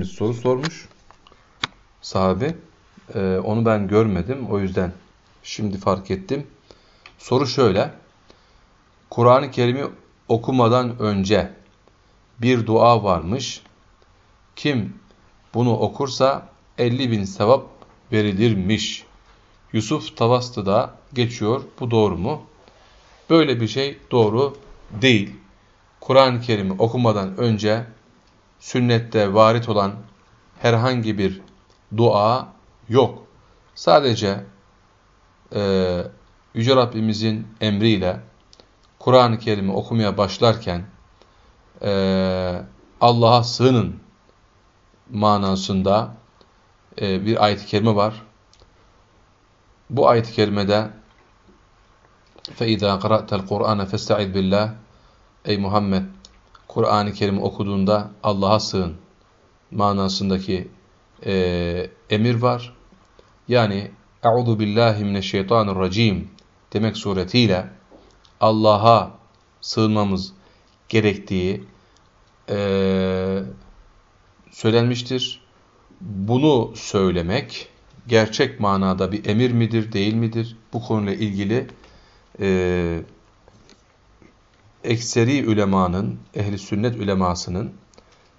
kardeşimiz soru sormuş. Sahabi. Ee, onu ben görmedim. O yüzden şimdi fark ettim. Soru şöyle. Kur'an-ı Kerim'i okumadan önce bir dua varmış. Kim bunu okursa 50 bin sevap verilirmiş. Yusuf Tavastı'da geçiyor. Bu doğru mu? Böyle bir şey doğru değil. Kur'an-ı Kerim'i okumadan önce sünnette varit olan herhangi bir dua yok. Sadece e, Yüce Rabbimizin emriyle Kur'an-ı Kerim'i okumaya başlarken e, Allah'a sığının manasında e, bir ayet-i kerime var. Bu ayet-i kerimede فَاِذَا قَرَأْتَ الْقُرْآنَ فَاسْتَعِذْ بِاللّٰهِ Ey Muhammed Kur'an-ı Kerim okuduğunda Allah'a sığın manasındaki e, emir var. Yani اَعُوذُ بِاللّٰهِ مِنَ الشَّيْطَانِ الرَّجِيمِ demek suretiyle Allah'a sığınmamız gerektiği e, söylenmiştir. Bunu söylemek gerçek manada bir emir midir, değil midir? Bu konuyla ilgili e, ekseri ülemanın, ehli sünnet ülemasının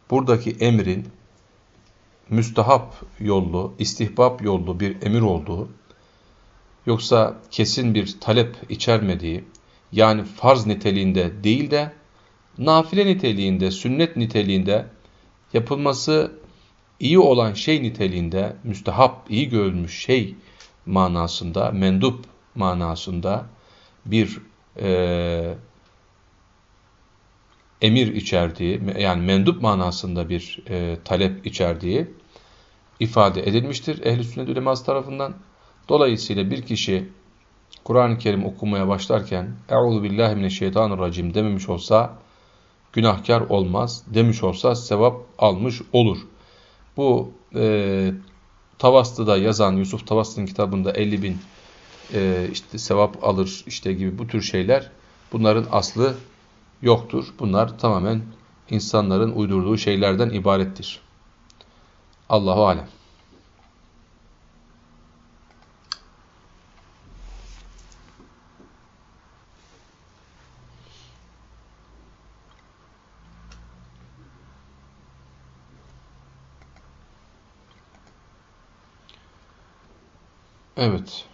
buradaki emrin müstahap yollu, istihbap yollu bir emir olduğu, yoksa kesin bir talep içermediği, yani farz niteliğinde değil de nafile niteliğinde, sünnet niteliğinde yapılması iyi olan şey niteliğinde, müstehap, iyi görülmüş şey manasında, mendup manasında bir e, emir içerdiği, yani mendup manasında bir e, talep içerdiği ifade edilmiştir ehl-i sünnet uleması tarafından. Dolayısıyla bir kişi Kur'an-ı Kerim okumaya başlarken "Euzu billahi mineşşeytanirracim" dememiş olsa günahkar olmaz. Demiş olsa sevap almış olur. Bu e, Tavastı'da yazan Yusuf Tavastı'nın kitabında 50 bin e, işte sevap alır işte gibi bu tür şeyler bunların aslı yoktur. Bunlar tamamen insanların uydurduğu şeylerden ibarettir. Allahu alem. Evet.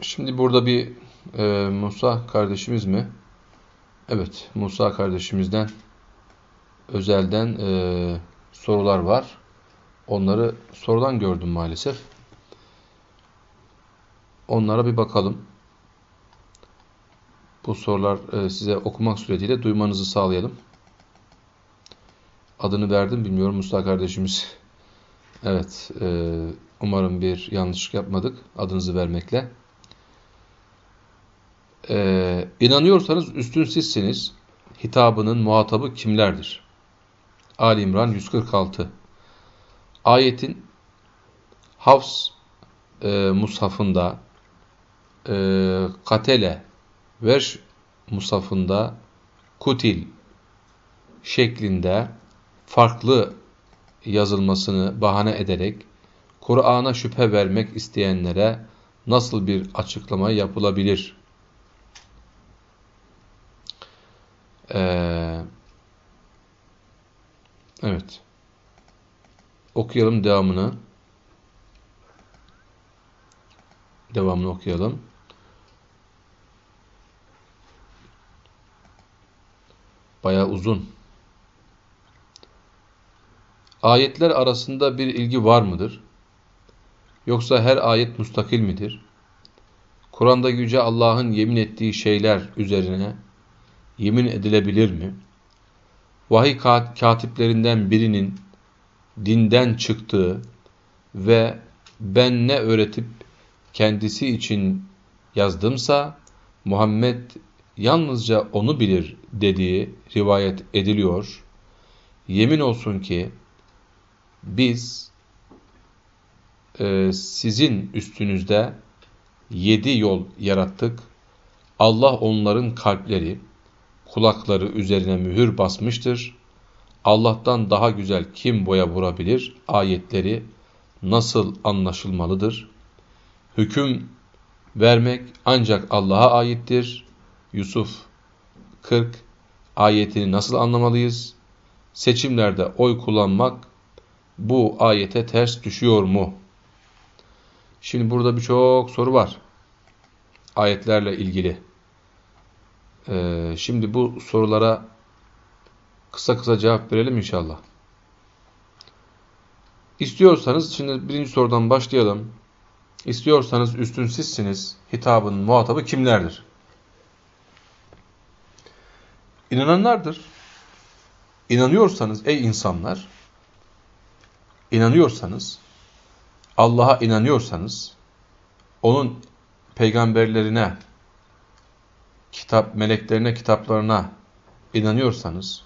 Şimdi burada bir e, Musa kardeşimiz mi? Evet, Musa kardeşimizden özelden e, sorular var. Onları sorudan gördüm maalesef. Onlara bir bakalım. Bu sorular e, size okumak suretiyle duymanızı sağlayalım. Adını verdim bilmiyorum Musa kardeşimiz. Evet, e, umarım bir yanlışlık yapmadık adınızı vermekle. Ee, inanıyorsanız üstün sizsiniz. Hitabının muhatabı kimlerdir? Ali İmran 146 Ayetin Hafs e, mushafında e, Katele Verş mushafında Kutil şeklinde farklı yazılmasını bahane ederek Kur'an'a şüphe vermek isteyenlere nasıl bir açıklama yapılabilir? Ee, evet. Okuyalım devamını. Devamını okuyalım. Baya uzun. Ayetler arasında bir ilgi var mıdır? Yoksa her ayet mustakil midir? Kur'an'da Yüce Allah'ın yemin ettiği şeyler üzerine yemin edilebilir mi? Vahiy katiplerinden birinin dinden çıktığı ve ben ne öğretip kendisi için yazdımsa Muhammed yalnızca onu bilir dediği rivayet ediliyor. Yemin olsun ki biz e, sizin üstünüzde yedi yol yarattık. Allah onların kalpleri, kulakları üzerine mühür basmıştır. Allah'tan daha güzel kim boya vurabilir? Ayetleri nasıl anlaşılmalıdır? Hüküm vermek ancak Allah'a aittir. Yusuf 40 ayetini nasıl anlamalıyız? Seçimlerde oy kullanmak bu ayete ters düşüyor mu? Şimdi burada birçok soru var. Ayetlerle ilgili. Ee, şimdi bu sorulara kısa kısa cevap verelim inşallah. İstiyorsanız, şimdi birinci sorudan başlayalım. İstiyorsanız üstün sizsiniz. Hitabın muhatabı kimlerdir? İnananlardır. İnanıyorsanız ey insanlar, inanıyorsanız, Allah'a inanıyorsanız, onun peygamberlerine, kitap meleklerine, kitaplarına inanıyorsanız,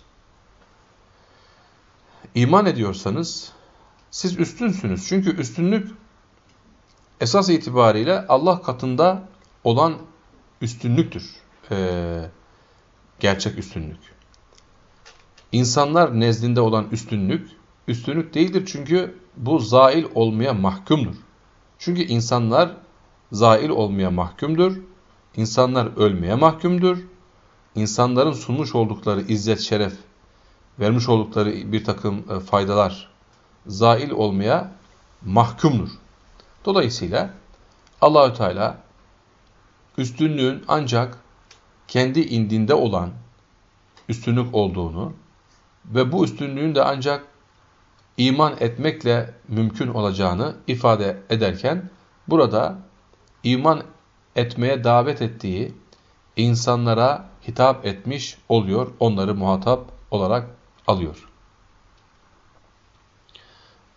iman ediyorsanız siz üstünsünüz. Çünkü üstünlük esas itibariyle Allah katında olan üstünlüktür. Ee, gerçek üstünlük. İnsanlar nezdinde olan üstünlük, üstünlük değildir çünkü bu zail olmaya mahkumdur. Çünkü insanlar zail olmaya mahkumdur. İnsanlar ölmeye mahkumdur. İnsanların sunmuş oldukları izzet, şeref, vermiş oldukları bir takım e, faydalar zail olmaya mahkumdur. Dolayısıyla Allahü Teala üstünlüğün ancak kendi indinde olan üstünlük olduğunu ve bu üstünlüğün de ancak iman etmekle mümkün olacağını ifade ederken burada iman etmeye davet ettiği insanlara hitap etmiş oluyor. Onları muhatap olarak alıyor.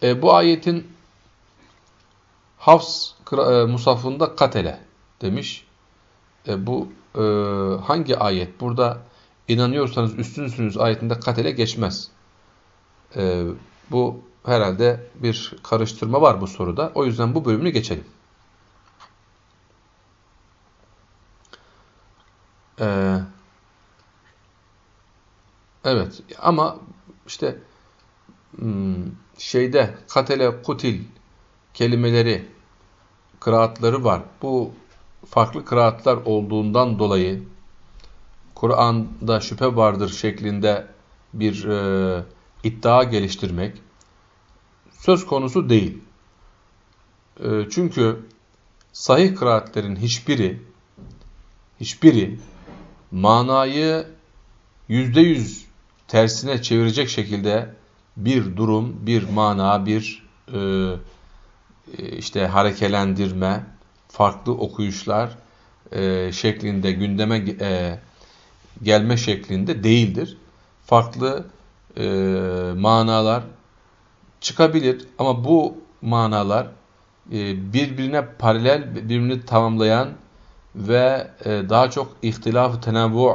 E, bu ayetin Hafs e, musafında katele demiş. E, bu e, hangi ayet? Burada inanıyorsanız üstünsünüz ayetinde katele geçmez. E, bu herhalde bir karıştırma var bu soruda. O yüzden bu bölümünü geçelim. Ee, evet ama işte hmm, şeyde katele kutil kelimeleri kıraatları var. Bu farklı kıraatlar olduğundan dolayı Kur'an'da şüphe vardır şeklinde bir e, iddia geliştirmek söz konusu değil. E, çünkü sahih kıraatlerin hiçbiri hiçbiri manayı yüzde yüz tersine çevirecek şekilde bir durum, bir mana, bir e, işte harekelendirme, farklı okuyuşlar e, şeklinde gündeme e, gelme şeklinde değildir. Farklı e, manalar çıkabilir ama bu manalar e, birbirine paralel, birbirini tamamlayan ve e, daha çok ihtilaf-ı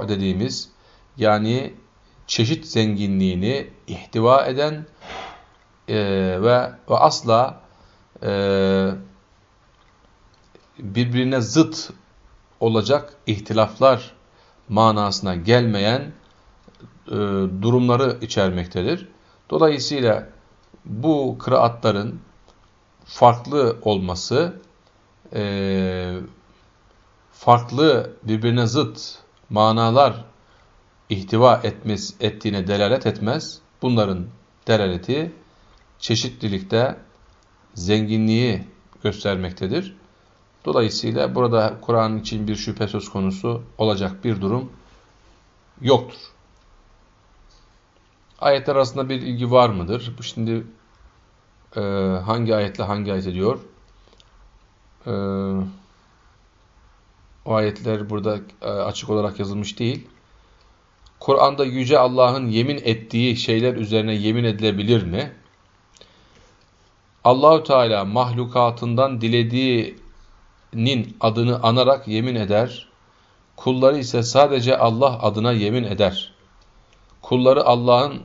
dediğimiz yani çeşit zenginliğini ihtiva eden e, ve, ve asla e, birbirine zıt olacak ihtilaflar manasına gelmeyen durumları içermektedir. Dolayısıyla bu kıraatların farklı olması e, farklı birbirine zıt manalar ihtiva etmez, ettiğine delalet etmez. Bunların delaleti çeşitlilikte zenginliği göstermektedir. Dolayısıyla burada Kur'an için bir şüphe söz konusu olacak bir durum yoktur. Ayetler arasında bir ilgi var mıdır? Şimdi e, hangi ayetle hangi ayet ediyor? E, o ayetler burada e, açık olarak yazılmış değil. Kur'an'da Yüce Allah'ın yemin ettiği şeyler üzerine yemin edilebilir mi? Allahü Teala mahlukatından dilediğinin adını anarak yemin eder. Kulları ise sadece Allah adına yemin eder. Kulları Allah'ın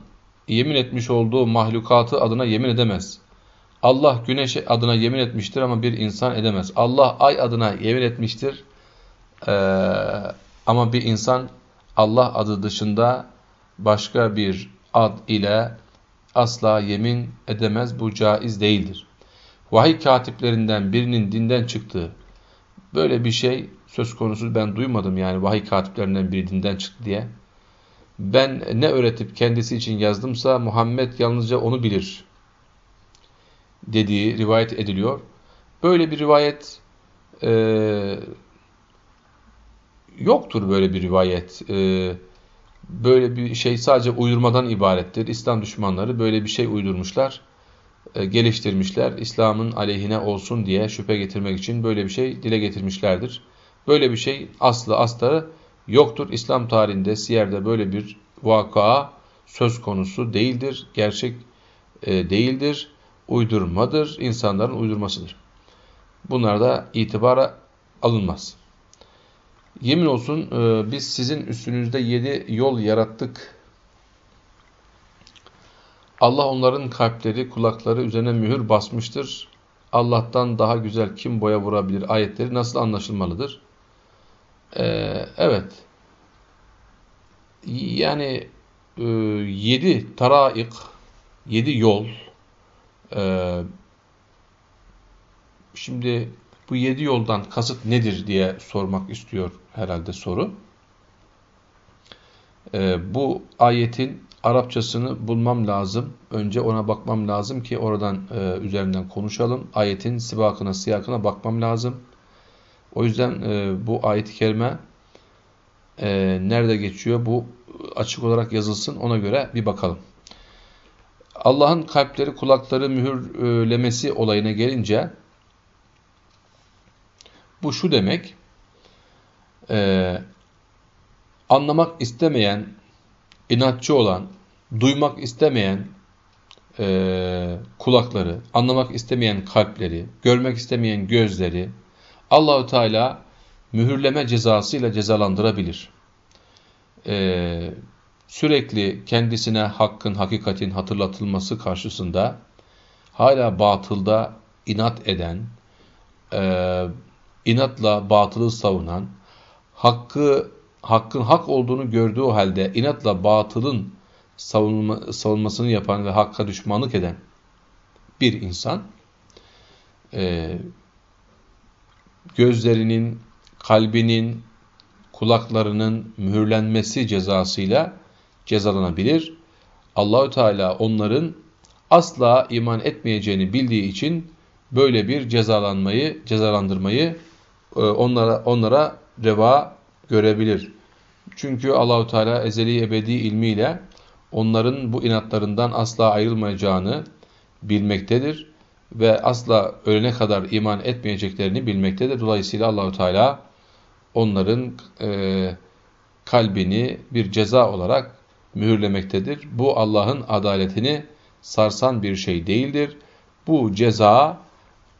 yemin etmiş olduğu mahlukatı adına yemin edemez. Allah güneş adına yemin etmiştir ama bir insan edemez. Allah ay adına yemin etmiştir ee, ama bir insan Allah adı dışında başka bir ad ile asla yemin edemez. Bu caiz değildir. Vahiy katiplerinden birinin dinden çıktığı böyle bir şey söz konusu ben duymadım yani vahiy katiplerinden biri dinden çıktı diye. Ben ne öğretip kendisi için yazdımsa Muhammed yalnızca onu bilir dediği rivayet ediliyor. Böyle bir rivayet e, yoktur böyle bir rivayet. E, böyle bir şey sadece uydurmadan ibarettir. İslam düşmanları böyle bir şey uydurmuşlar, e, geliştirmişler. İslam'ın aleyhine olsun diye şüphe getirmek için böyle bir şey dile getirmişlerdir. Böyle bir şey aslı astarı yoktur. İslam tarihinde, siyerde böyle bir vaka söz konusu değildir. Gerçek e, değildir. Uydurmadır. insanların uydurmasıdır. Bunlar da itibara alınmaz. Yemin olsun e, biz sizin üstünüzde yedi yol yarattık. Allah onların kalpleri, kulakları üzerine mühür basmıştır. Allah'tan daha güzel kim boya vurabilir ayetleri nasıl anlaşılmalıdır? Ee, evet. Yani e, yedi taraik, yedi yol. E, şimdi bu yedi yoldan kasıt nedir diye sormak istiyor herhalde soru. E, bu ayetin Arapçasını bulmam lazım. Önce ona bakmam lazım ki oradan e, üzerinden konuşalım. Ayetin sibakına, siyakına bakmam lazım. O yüzden e, bu ayet-i kerime e, nerede geçiyor? Bu açık olarak yazılsın. Ona göre bir bakalım. Allah'ın kalpleri, kulakları mühürlemesi olayına gelince bu şu demek. E, anlamak istemeyen, inatçı olan, duymak istemeyen e, kulakları, anlamak istemeyen kalpleri, görmek istemeyen gözleri Allahü Teala mühürleme cezasıyla cezalandırabilir. Ee, sürekli kendisine hakkın, hakikatin hatırlatılması karşısında hala batılda inat eden, e, inatla batılı savunan, hakkı hakkın hak olduğunu gördüğü halde inatla batılın savunma, savunmasını yapan ve hakka düşmanlık eden bir insan e, gözlerinin, kalbinin, kulaklarının mühürlenmesi cezasıyla cezalanabilir. Allahü Teala onların asla iman etmeyeceğini bildiği için böyle bir cezalanmayı, cezalandırmayı onlara onlara reva görebilir. Çünkü Allahü Teala ezeli ebedi ilmiyle onların bu inatlarından asla ayrılmayacağını bilmektedir ve asla ölene kadar iman etmeyeceklerini bilmektedir. Dolayısıyla Allahü Teala onların e, kalbini bir ceza olarak mühürlemektedir. Bu Allah'ın adaletini sarsan bir şey değildir. Bu ceza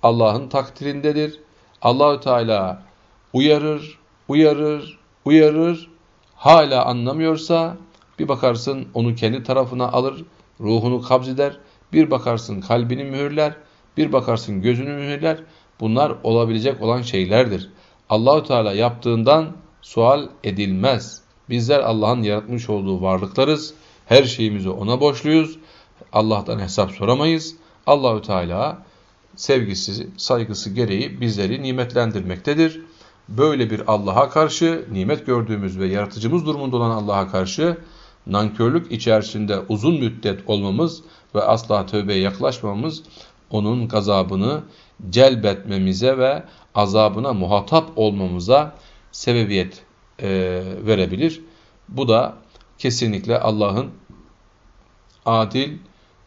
Allah'ın takdirindedir. Allahü Teala uyarır, uyarır, uyarır. Hala anlamıyorsa bir bakarsın onu kendi tarafına alır, ruhunu kabzeder. Bir bakarsın kalbini mühürler, bir bakarsın gözünü mühürler. Bunlar olabilecek olan şeylerdir. Allahü Teala yaptığından sual edilmez. Bizler Allah'ın yaratmış olduğu varlıklarız. Her şeyimizi ona borçluyuz. Allah'tan hesap soramayız. Allahü Teala sevgisi, saygısı gereği bizleri nimetlendirmektedir. Böyle bir Allah'a karşı, nimet gördüğümüz ve yaratıcımız durumunda olan Allah'a karşı nankörlük içerisinde uzun müddet olmamız ve asla tövbeye yaklaşmamız onun gazabını celbetmemize ve azabına muhatap olmamıza sebebiyet e, verebilir. Bu da kesinlikle Allah'ın adil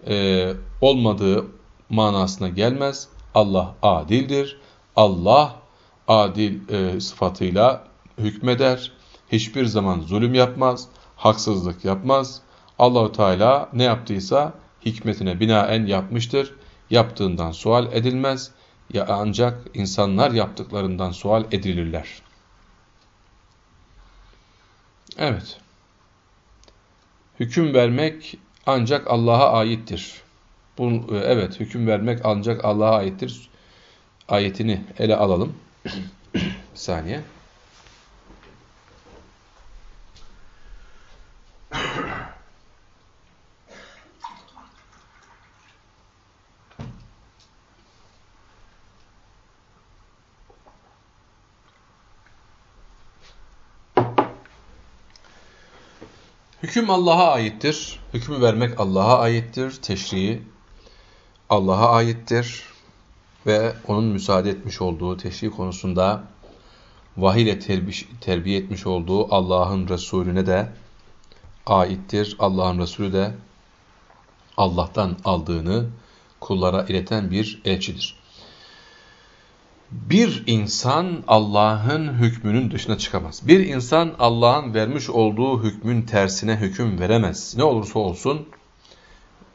e, olmadığı manasına gelmez. Allah adildir. Allah adil e, sıfatıyla hükmeder. Hiçbir zaman zulüm yapmaz, haksızlık yapmaz. Allahu Teala ne yaptıysa hikmetine binaen yapmıştır yaptığından sual edilmez ya ancak insanlar yaptıklarından sual edilirler. Evet. Hüküm vermek ancak Allah'a aittir. Bu, e, evet, hüküm vermek ancak Allah'a aittir. Ayetini ele alalım. Bir saniye. Hüküm Allah'a aittir. Hükmü vermek Allah'a aittir. Teşriği Allah'a aittir. Ve onun müsaade etmiş olduğu teşri konusunda vahiy ile terbi terbiye etmiş olduğu Allah'ın Resulüne de aittir. Allah'ın Resulü de Allah'tan aldığını kullara ileten bir elçidir. Bir insan Allah'ın hükmünün dışına çıkamaz. Bir insan Allah'ın vermiş olduğu hükmün tersine hüküm veremez. Ne olursa olsun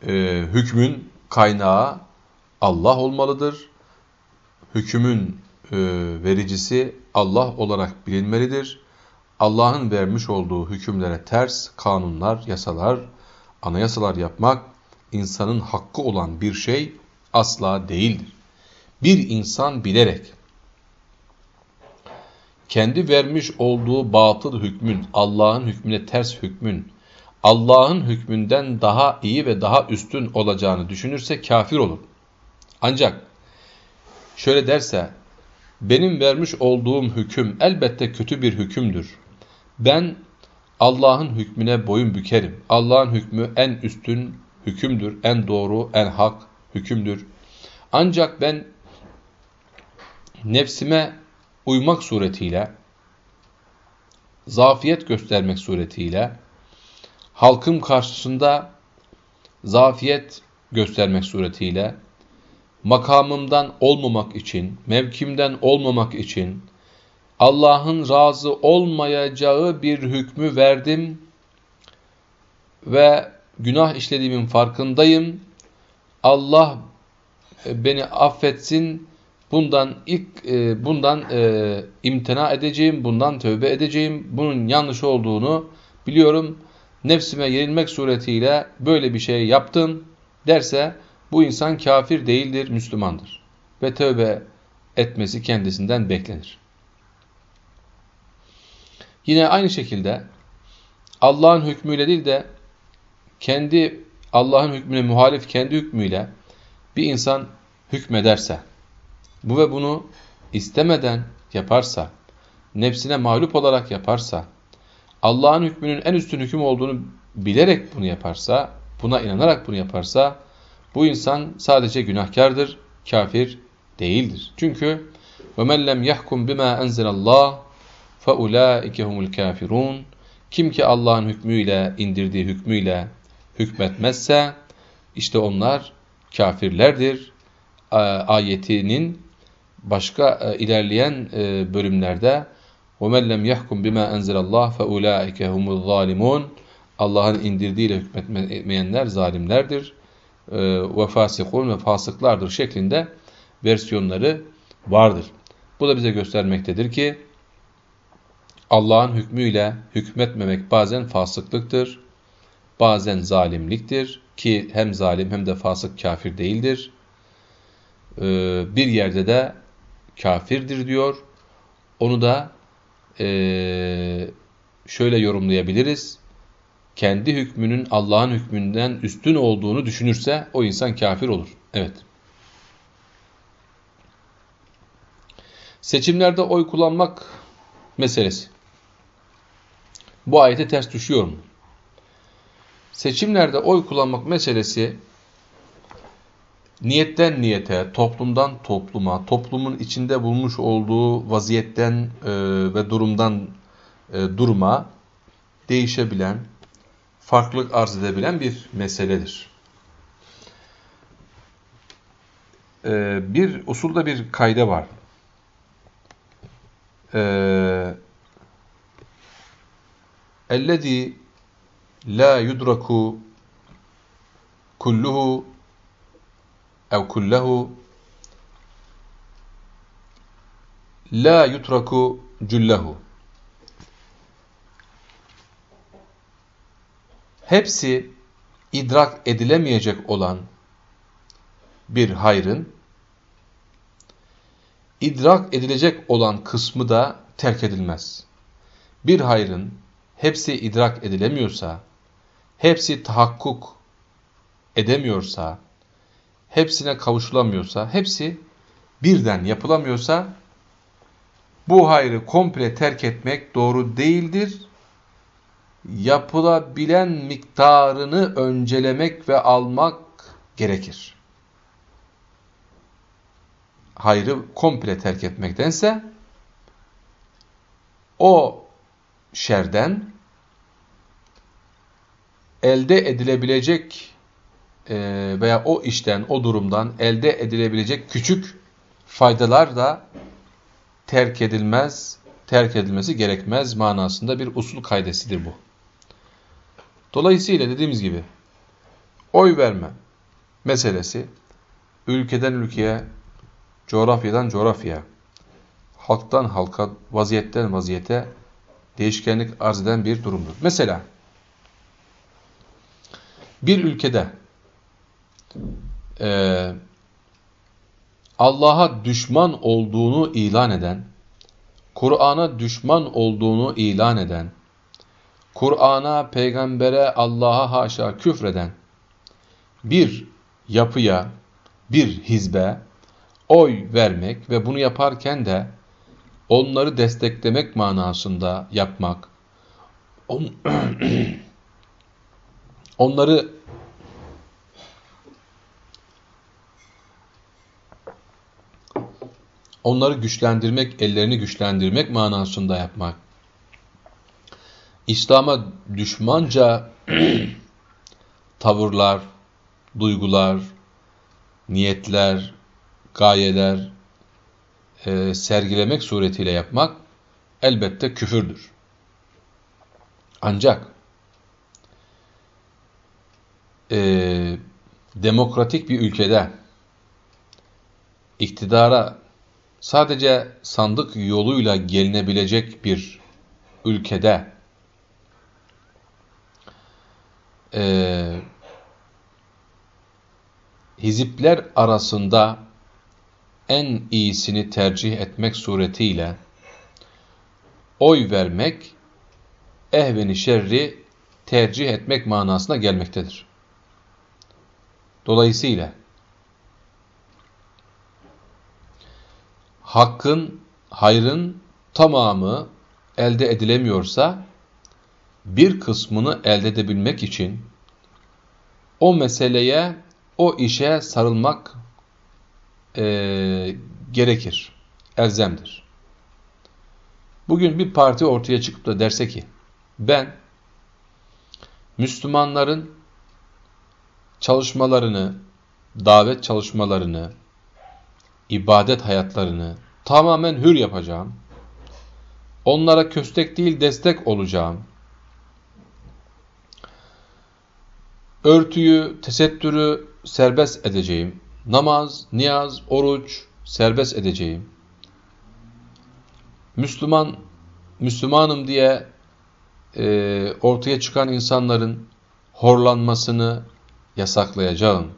e, hükmün kaynağı Allah olmalıdır. Hükümün e, vericisi Allah olarak bilinmelidir. Allah'ın vermiş olduğu hükümlere ters kanunlar, yasalar, anayasalar yapmak insanın hakkı olan bir şey asla değildir bir insan bilerek kendi vermiş olduğu batıl hükmün, Allah'ın hükmüne ters hükmün, Allah'ın hükmünden daha iyi ve daha üstün olacağını düşünürse kafir olur. Ancak şöyle derse, benim vermiş olduğum hüküm elbette kötü bir hükümdür. Ben Allah'ın hükmüne boyun bükerim. Allah'ın hükmü en üstün hükümdür, en doğru, en hak hükümdür. Ancak ben nefsime uymak suretiyle, zafiyet göstermek suretiyle, halkım karşısında zafiyet göstermek suretiyle, makamımdan olmamak için, mevkimden olmamak için, Allah'ın razı olmayacağı bir hükmü verdim ve günah işlediğimin farkındayım. Allah beni affetsin Bundan ilk e, bundan e, imtina edeceğim, bundan tövbe edeceğim. Bunun yanlış olduğunu biliyorum. Nefsime yenilmek suretiyle böyle bir şey yaptım derse bu insan kafir değildir, Müslümandır. Ve tövbe etmesi kendisinden beklenir. Yine aynı şekilde Allah'ın hükmüyle değil de kendi Allah'ın hükmüne muhalif kendi hükmüyle bir insan hükmederse bu ve bunu istemeden yaparsa, nefsine mağlup olarak yaparsa, Allah'ın hükmünün en üstün hüküm olduğunu bilerek bunu yaparsa, buna inanarak bunu yaparsa, bu insan sadece günahkardır, kafir değildir. Çünkü وَمَنْ لَمْ يَحْكُمْ بِمَا أَنْزِلَ اللّٰهِ فَاُولَٰئِكَ هُمُ الْكَافِرُونَ Kim ki Allah'ın hükmüyle, indirdiği hükmüyle hükmetmezse, işte onlar kafirlerdir. Ayetinin başka e, ilerleyen e, bölümlerde وَمَنْ لَمْ يَحْكُمْ بِمَا أَنْزِلَ اللّٰهِ فَاُولَٰئِكَ هُمُ الظَّالِمُونَ Allah'ın indirdiğiyle hükmetmeyenler zalimlerdir e, ve fasikun ve fasıklardır şeklinde versiyonları vardır. Bu da bize göstermektedir ki Allah'ın hükmüyle hükmetmemek bazen fasıklıktır, bazen zalimliktir ki hem zalim hem de fasık kafir değildir. Ee, bir yerde de kafirdir diyor. Onu da e, şöyle yorumlayabiliriz. Kendi hükmünün Allah'ın hükmünden üstün olduğunu düşünürse o insan kafir olur. Evet. Seçimlerde oy kullanmak meselesi. Bu ayete ters düşüyor mu? Seçimlerde oy kullanmak meselesi niyetten niyete, toplumdan topluma, toplumun içinde bulmuş olduğu vaziyetten e, ve durumdan e, duruma değişebilen, farklılık arz edebilen bir meseledir. E, bir usulda bir kayda var. اَلَّذ۪ي لَا يُدْرَكُ kulluhu ev kullehu la yutraku cullehu hepsi idrak edilemeyecek olan bir hayrın idrak edilecek olan kısmı da terk edilmez. Bir hayrın hepsi idrak edilemiyorsa, hepsi tahakkuk edemiyorsa, hepsine kavuşulamıyorsa, hepsi birden yapılamıyorsa, bu hayrı komple terk etmek doğru değildir. Yapılabilen miktarını öncelemek ve almak gerekir. Hayrı komple terk etmektense, o şerden elde edilebilecek veya o işten, o durumdan elde edilebilecek küçük faydalar da terk edilmez, terk edilmesi gerekmez manasında bir usul kaydesidir bu. Dolayısıyla dediğimiz gibi oy verme meselesi ülkeden ülkeye, coğrafyadan coğrafyaya, halktan halka, vaziyetten vaziyete değişkenlik arz eden bir durumdur. Mesela bir ülkede e, Allah'a düşman olduğunu ilan eden, Kur'an'a düşman olduğunu ilan eden, Kur'an'a, peygambere, Allah'a haşa küfreden bir yapıya, bir hizbe oy vermek ve bunu yaparken de onları desteklemek manasında yapmak, on, onları onları güçlendirmek, ellerini güçlendirmek manasında yapmak. İslam'a düşmanca tavırlar, duygular, niyetler, gayeler e, sergilemek suretiyle yapmak elbette küfürdür. Ancak e, demokratik bir ülkede iktidara sadece sandık yoluyla gelinebilecek bir ülkede e, hizipler arasında en iyisini tercih etmek suretiyle oy vermek ehveni şerri tercih etmek manasına gelmektedir. Dolayısıyla hakkın, hayrın tamamı elde edilemiyorsa bir kısmını elde edebilmek için o meseleye, o işe sarılmak e, gerekir, elzemdir. Bugün bir parti ortaya çıkıp da derse ki, ben Müslümanların çalışmalarını, davet çalışmalarını, ibadet hayatlarını tamamen hür yapacağım. Onlara köstek değil destek olacağım. Örtüyü, tesettürü serbest edeceğim. Namaz, niyaz, oruç serbest edeceğim. Müslüman, Müslümanım diye e, ortaya çıkan insanların horlanmasını yasaklayacağım.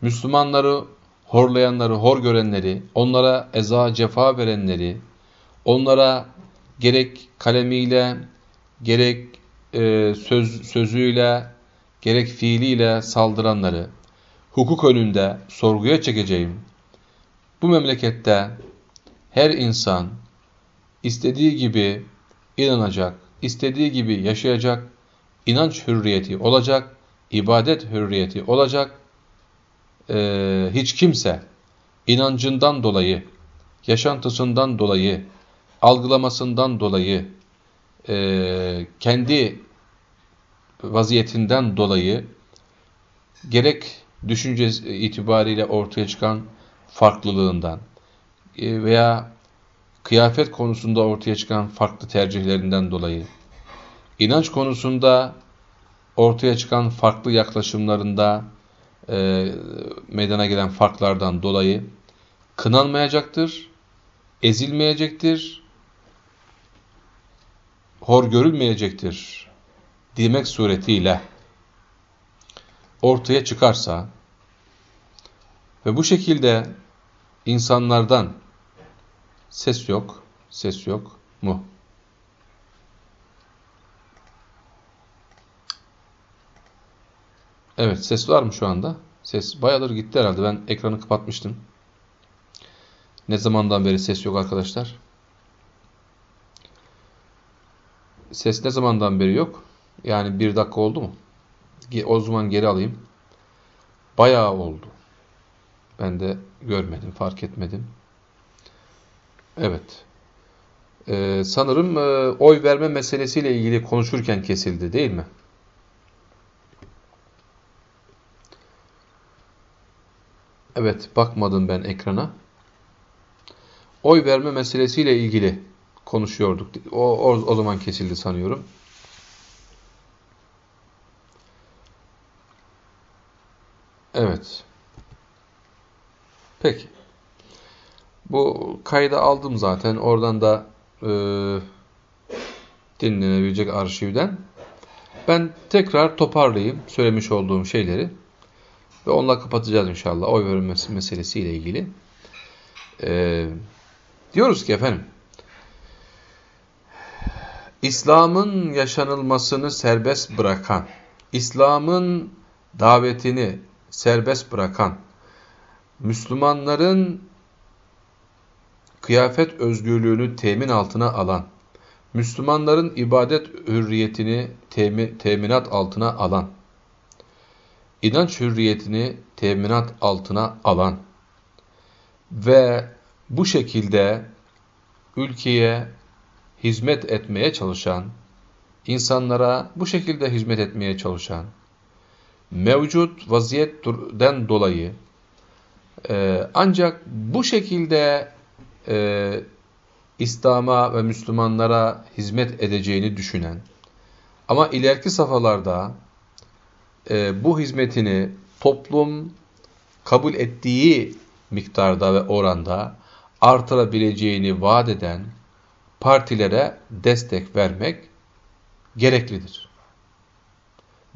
Müslümanları horlayanları, hor görenleri, onlara eza cefa verenleri, onlara gerek kalemiyle, gerek e, söz, sözüyle, gerek fiiliyle saldıranları hukuk önünde sorguya çekeceğim. Bu memlekette her insan istediği gibi inanacak, istediği gibi yaşayacak, inanç hürriyeti olacak, ibadet hürriyeti olacak. Ee, hiç kimse inancından dolayı, yaşantısından dolayı, algılamasından dolayı, e, kendi vaziyetinden dolayı gerek düşünce itibariyle ortaya çıkan farklılığından e, veya kıyafet konusunda ortaya çıkan farklı tercihlerinden dolayı, inanç konusunda ortaya çıkan farklı yaklaşımlarında e, meydana gelen farklardan dolayı kınanmayacaktır, ezilmeyecektir, hor görülmeyecektir demek suretiyle ortaya çıkarsa ve bu şekilde insanlardan ses yok, ses yok mu? Evet, ses var mı şu anda? Ses bayağıdır gitti herhalde. Ben ekranı kapatmıştım. Ne zamandan beri ses yok arkadaşlar? Ses ne zamandan beri yok? Yani bir dakika oldu mu? O zaman geri alayım. Bayağı oldu. Ben de görmedim, fark etmedim. Evet. Ee, sanırım e, oy verme meselesiyle ilgili konuşurken kesildi değil mi? Evet, bakmadım ben ekrana. Oy verme meselesiyle ilgili konuşuyorduk. O, o, o zaman kesildi sanıyorum. Evet. Peki. Bu kayda aldım zaten. Oradan da e, dinlenebilecek arşivden. Ben tekrar toparlayayım söylemiş olduğum şeyleri. Ve onunla kapatacağız inşallah oy verilmesi meselesiyle ilgili. Ee, diyoruz ki efendim, İslam'ın yaşanılmasını serbest bırakan, İslam'ın davetini serbest bırakan, Müslümanların kıyafet özgürlüğünü temin altına alan, Müslümanların ibadet hürriyetini temin, teminat altına alan, inanç hürriyetini teminat altına alan ve bu şekilde ülkeye hizmet etmeye çalışan, insanlara bu şekilde hizmet etmeye çalışan, mevcut vaziyetten dolayı e, ancak bu şekilde e, İslam'a ve Müslümanlara hizmet edeceğini düşünen ama ileriki safhalarda e, bu hizmetini toplum kabul ettiği miktarda ve oranda artırabileceğini vaat eden partilere destek vermek gereklidir.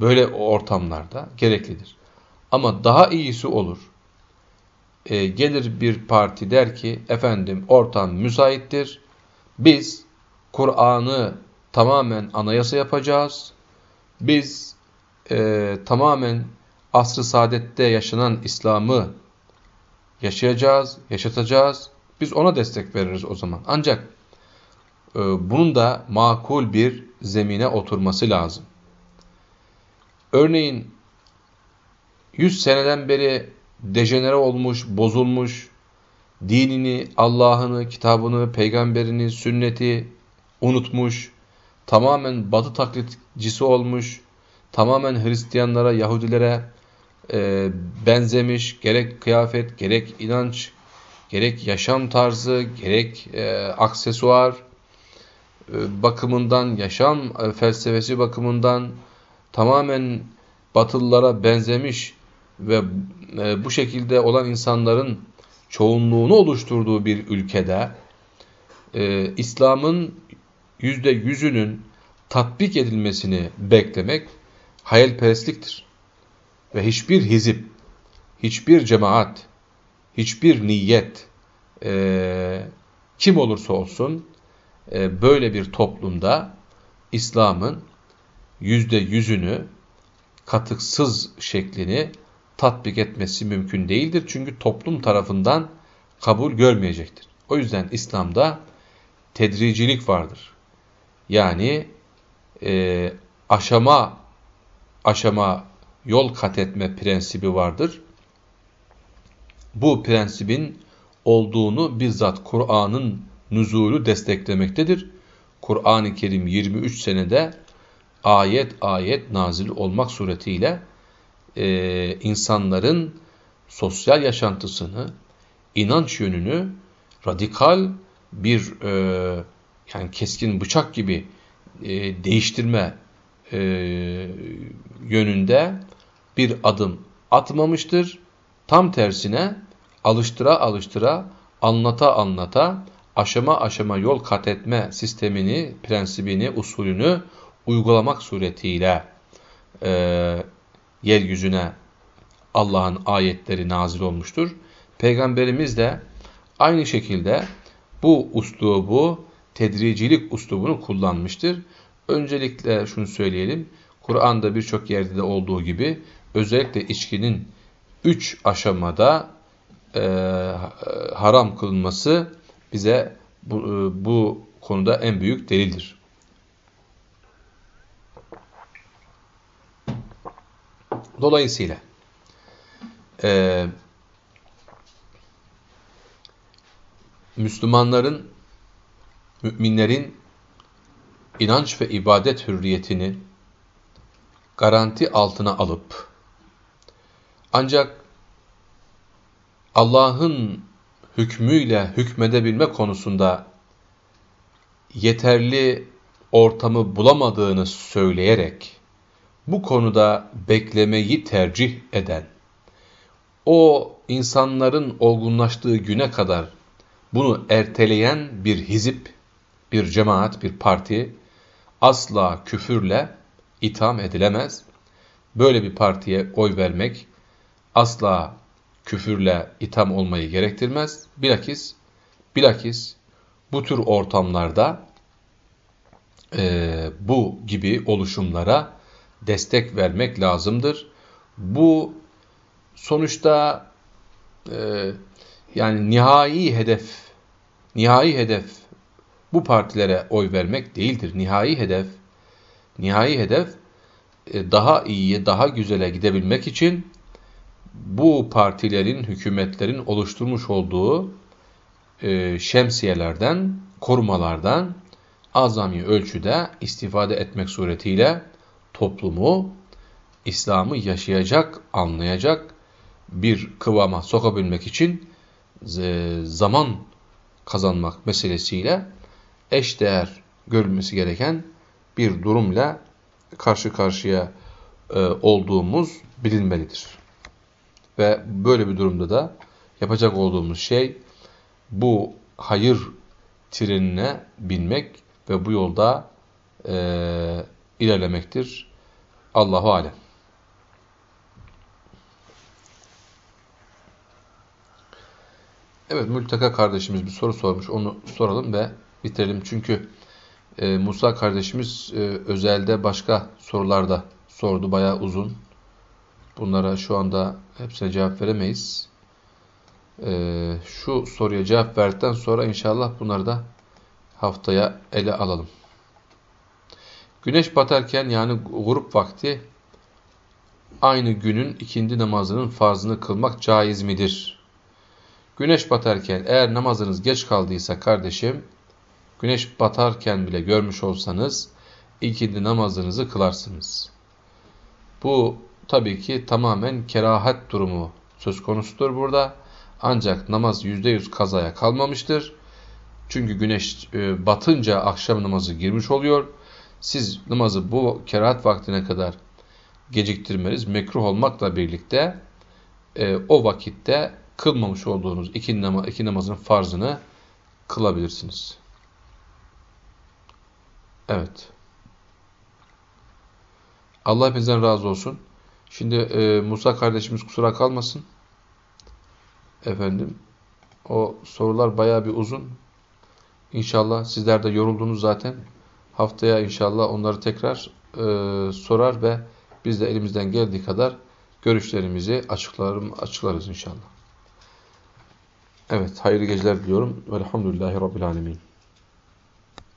Böyle ortamlarda gereklidir. Ama daha iyisi olur. E, gelir bir parti der ki, efendim ortam müsaittir, biz Kur'an'ı tamamen anayasa yapacağız, biz e, tamamen asr-ı saadette yaşanan İslam'ı yaşayacağız, yaşatacağız. Biz ona destek veririz o zaman. Ancak e, bunun da makul bir zemine oturması lazım. Örneğin 100 seneden beri dejenere olmuş, bozulmuş, dinini, Allah'ını, kitabını, peygamberini, sünneti unutmuş, tamamen batı taklitcisi olmuş, tamamen Hristiyanlara, Yahudilere e, benzemiş, gerek kıyafet, gerek inanç, gerek yaşam tarzı, gerek e, aksesuar e, bakımından, yaşam e, felsefesi bakımından tamamen batılılara benzemiş ve e, bu şekilde olan insanların çoğunluğunu oluşturduğu bir ülkede e, İslam'ın yüzde yüzünün tatbik edilmesini beklemek hayalperestliktir. Ve hiçbir hizip, hiçbir cemaat, hiçbir niyet, e, kim olursa olsun e, böyle bir toplumda İslam'ın yüzde yüzünü katıksız şeklini tatbik etmesi mümkün değildir. Çünkü toplum tarafından kabul görmeyecektir. O yüzden İslam'da tedricilik vardır. Yani e, aşama aşama yol kat etme prensibi vardır. Bu prensibin olduğunu bizzat Kur'an'ın nüzulü desteklemektedir. Kur'an-ı Kerim 23 senede ayet ayet nazil olmak suretiyle e, insanların sosyal yaşantısını, inanç yönünü radikal bir e, yani keskin bıçak gibi e, değiştirme e, yönünde bir adım atmamıştır. Tam tersine alıştıra alıştıra, anlata anlata, aşama aşama yol kat etme sistemini, prensibini, usulünü uygulamak suretiyle e, yeryüzüne Allah'ın ayetleri nazil olmuştur. Peygamberimiz de aynı şekilde bu uslubu, tedricilik uslubunu kullanmıştır. Öncelikle şunu söyleyelim. Kur'an'da birçok yerde de olduğu gibi özellikle içkinin üç aşamada e, haram kılınması bize bu, e, bu konuda en büyük delildir. Dolayısıyla e, Müslümanların, müminlerin inanç ve ibadet hürriyetini garanti altına alıp ancak Allah'ın hükmüyle hükmedebilme konusunda yeterli ortamı bulamadığını söyleyerek bu konuda beklemeyi tercih eden, o insanların olgunlaştığı güne kadar bunu erteleyen bir hizip, bir cemaat, bir parti asla küfürle itham edilemez. Böyle bir partiye oy vermek asla küfürle itham olmayı gerektirmez. Bilakis, bilakis bu tür ortamlarda e, bu gibi oluşumlara destek vermek lazımdır. Bu sonuçta e, yani nihai hedef, nihai hedef bu partilere oy vermek değildir. Nihai hedef, nihai hedef e, daha iyiye, daha güzele gidebilmek için bu partilerin, hükümetlerin oluşturmuş olduğu e, şemsiyelerden, korumalardan azami ölçüde istifade etmek suretiyle toplumu, İslam'ı yaşayacak, anlayacak bir kıvama sokabilmek için e, zaman kazanmak meselesiyle eşdeğer görülmesi gereken bir durumla karşı karşıya e, olduğumuz bilinmelidir. Ve böyle bir durumda da yapacak olduğumuz şey bu hayır trenine binmek ve bu yolda e, ilerlemektir. Allahu alem. Evet Mülteka kardeşimiz bir soru sormuş. Onu soralım ve bitirelim. Çünkü e, Musa kardeşimiz e, özelde başka sorular da sordu. Bayağı uzun. Bunlara şu anda hepsine cevap veremeyiz. E, şu soruya cevap verdikten sonra inşallah bunları da haftaya ele alalım. Güneş batarken yani grup vakti aynı günün ikindi namazının farzını kılmak caiz midir? Güneş batarken eğer namazınız geç kaldıysa kardeşim, güneş batarken bile görmüş olsanız ikindi namazınızı kılarsınız. Bu tabii ki tamamen kerahat durumu söz konusudur burada. Ancak namaz %100 kazaya kalmamıştır. Çünkü güneş e, batınca akşam namazı girmiş oluyor. Siz namazı bu kerahat vaktine kadar geciktirmeniz mekruh olmakla birlikte e, o vakitte kılmamış olduğunuz iki, iki namazın farzını kılabilirsiniz. Evet. Allah hepinizden razı olsun. Şimdi e, Musa kardeşimiz kusura kalmasın. Efendim. O sorular baya bir uzun. İnşallah sizler de yoruldunuz zaten. Haftaya inşallah onları tekrar e, sorar ve biz de elimizden geldiği kadar görüşlerimizi açıklarım, açıklarız inşallah. Evet, hayırlı geceler diliyorum. Velhamdülillahi Rabbil Alemin.